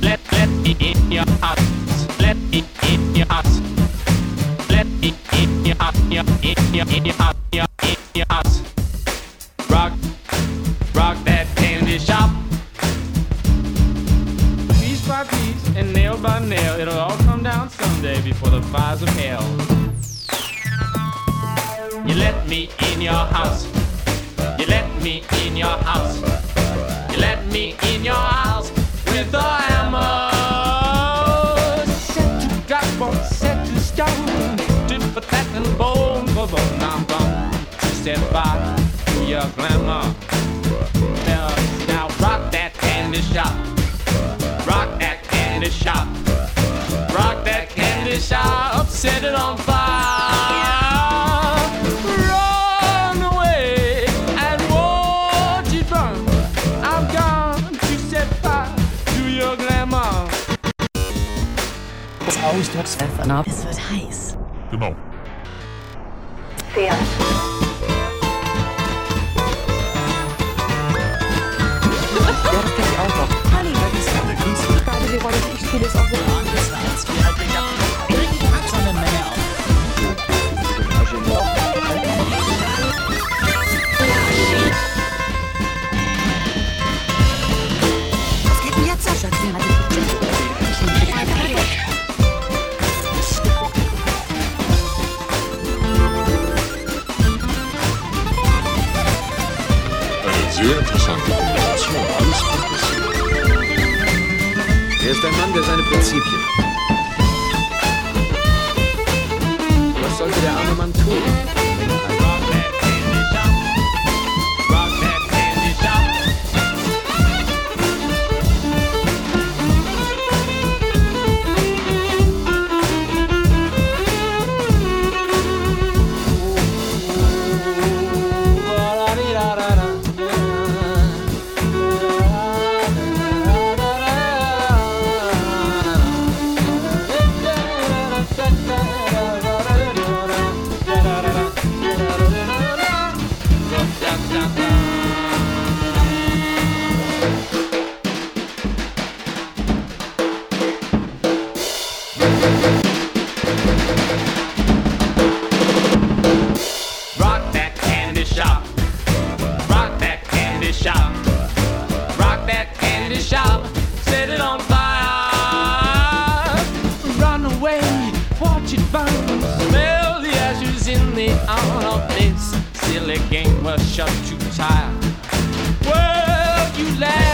let, let, let me in your house. Let me in your house. Let me in your house. Your, in your, in your house. Your, in your house. Rock, rock that candy shop. Piece by piece and nail by nail, it'll all come down someday before the fires of hell. You let me in your house. You let me in your house. And bone for bone. I'm gone to set fire to your glamour. Now, now rock that candy shop. Rock that candy shop. Rock that candy shop. Set it on fire. Run away and watch it burn. I'm gone to set fire to your glamour. Das Ausdrucksverb. Es wird heiß. Genau. européen. Ja, ich sehr interessante Kombination. Alles passiert. Er ist ein Mann, der seine Prinzipien hat. Was sollte der arme Mann tun? Silly game. Was shut too tired. Well, you let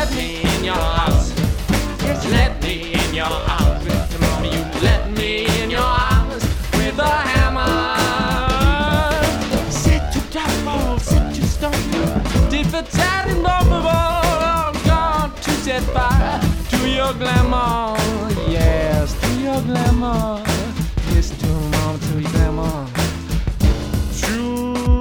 over all gone to set fire to your glamour. Yes, to your glamour. Yes, to mom, to your glamour. To